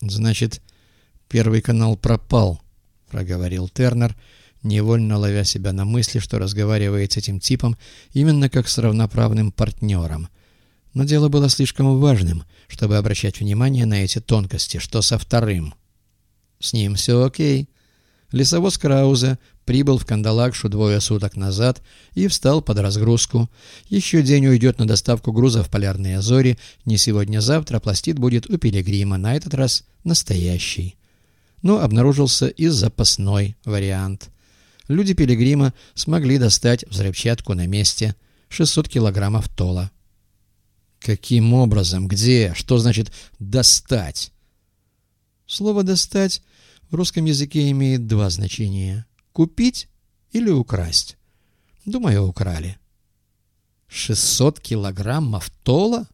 Значит, первый канал пропал, проговорил Тернер, невольно ловя себя на мысли, что разговаривает с этим типом именно как с равноправным партнером. Но дело было слишком важным, чтобы обращать внимание на эти тонкости, что со вторым. С ним все окей. Лесовоз Крауза прибыл в Кандалакшу двое суток назад и встал под разгрузку. Еще день уйдет на доставку груза в полярные зори. Не сегодня-завтра пластид будет у Пилигрима, на этот раз настоящий. Но обнаружился и запасной вариант. Люди Пилигрима смогли достать взрывчатку на месте. 600 килограммов тола. Каким образом? Где? Что значит «достать»? Слово «достать» в русском языке имеет два значения. Купить или украсть? Думаю, украли. 600 килограммов тола?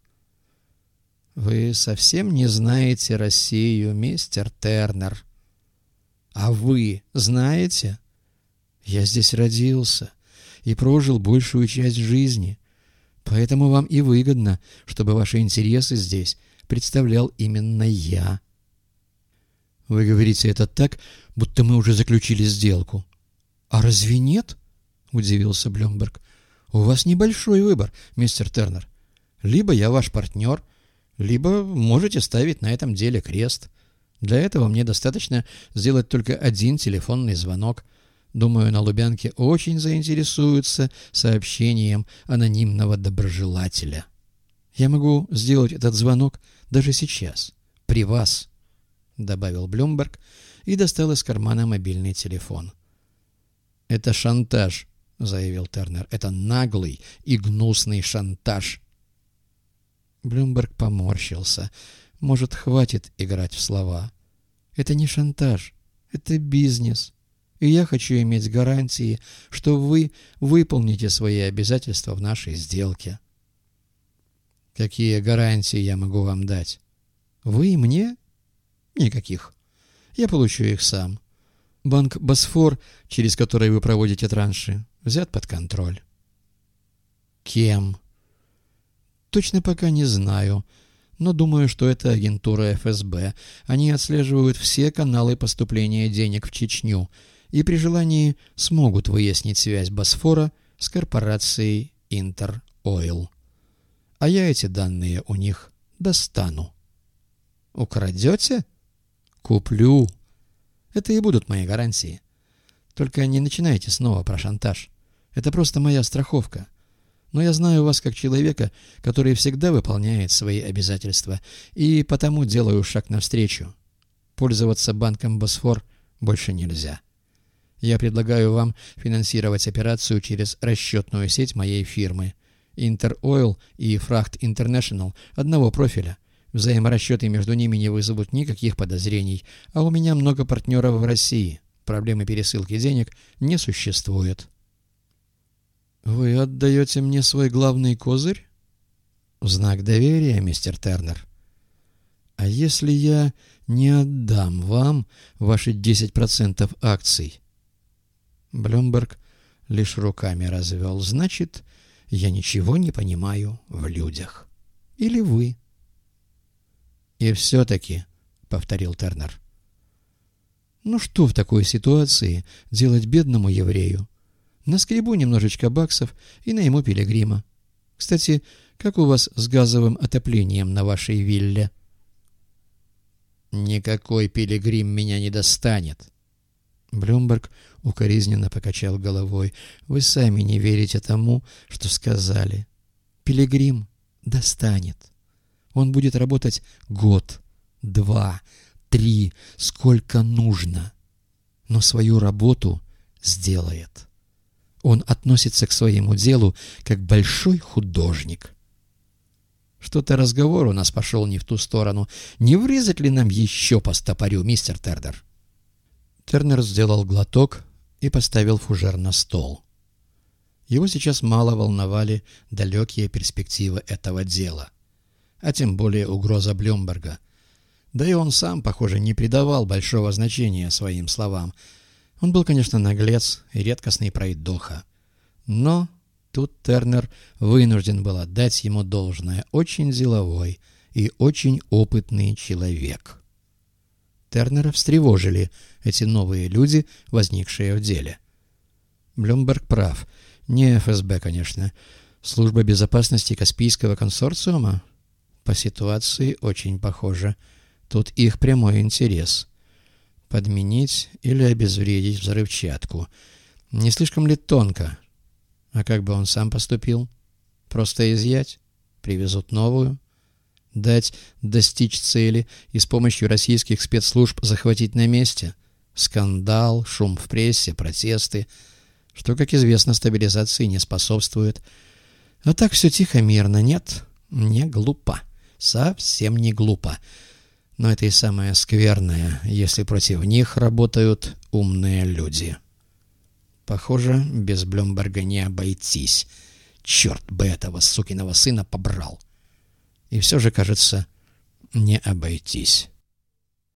Вы совсем не знаете Россию, мистер Тернер. А вы знаете? Я здесь родился и прожил большую часть жизни. Поэтому вам и выгодно, чтобы ваши интересы здесь представлял именно я. Вы говорите это так, будто мы уже заключили сделку. А разве нет? Удивился Блюмберг. У вас небольшой выбор, мистер Тернер. Либо я ваш партнер, либо можете ставить на этом деле крест. Для этого мне достаточно сделать только один телефонный звонок. Думаю, на Лубянке очень заинтересуются сообщением анонимного доброжелателя. Я могу сделать этот звонок даже сейчас, при вас. — добавил Блюмберг и достал из кармана мобильный телефон. «Это шантаж», — заявил Тернер. «Это наглый и гнусный шантаж». Блюмберг поморщился. «Может, хватит играть в слова? Это не шантаж, это бизнес. И я хочу иметь гарантии, что вы выполните свои обязательства в нашей сделке». «Какие гарантии я могу вам дать?» «Вы мне Никаких. Я получу их сам. Банк «Босфор», через который вы проводите транши, взят под контроль. Кем? Точно пока не знаю, но думаю, что это агентура ФСБ. Они отслеживают все каналы поступления денег в Чечню и при желании смогут выяснить связь «Босфора» с корпорацией «Интер Ойл». А я эти данные у них достану. Украдете? Куплю. Это и будут мои гарантии. Только не начинайте снова про шантаж. Это просто моя страховка. Но я знаю вас как человека, который всегда выполняет свои обязательства, и потому делаю шаг навстречу. Пользоваться банком «Босфор» больше нельзя. Я предлагаю вам финансировать операцию через расчетную сеть моей фирмы. Интеройл и Фрахт Интернешнл одного профиля. Взаиморасчеты между ними не вызовут никаких подозрений, а у меня много партнеров в России. Проблемы пересылки денег не существует. «Вы отдаете мне свой главный козырь?» «В знак доверия, мистер Тернер». «А если я не отдам вам ваши 10% акций?» Блюмберг лишь руками развел. «Значит, я ничего не понимаю в людях. Или вы?» «И все-таки», — повторил Тернер. «Ну что в такой ситуации делать бедному еврею? Наскребу немножечко баксов и найму пилигрима. Кстати, как у вас с газовым отоплением на вашей вилле?» «Никакой пилигрим меня не достанет». Блюмберг укоризненно покачал головой. «Вы сами не верите тому, что сказали. Пилигрим достанет». Он будет работать год, два, три, сколько нужно. Но свою работу сделает. Он относится к своему делу как большой художник. Что-то разговор у нас пошел не в ту сторону. Не врезать ли нам еще по стопорю, мистер Тернер? Тернер сделал глоток и поставил фужер на стол. Его сейчас мало волновали далекие перспективы этого дела а тем более угроза Блюмберга. Да и он сам, похоже, не придавал большого значения своим словам. Он был, конечно, наглец и редкостный пройдоха. Но тут Тернер вынужден был отдать ему должное. Очень деловой и очень опытный человек. Тернера встревожили эти новые люди, возникшие в деле. Блюмберг прав. Не ФСБ, конечно. Служба безопасности Каспийского консорциума? По ситуации очень похоже. Тут их прямой интерес. Подменить или обезвредить взрывчатку. Не слишком ли тонко? А как бы он сам поступил? Просто изъять? Привезут новую? Дать достичь цели и с помощью российских спецслужб захватить на месте? Скандал, шум в прессе, протесты. Что, как известно, стабилизации не способствует. А так все тихо-мирно. Нет, не глупо. Совсем не глупо. Но это и самое скверное, если против них работают умные люди. Похоже, без Блюмберга не обойтись. Черт бы этого сукиного сына побрал. И все же, кажется, не обойтись.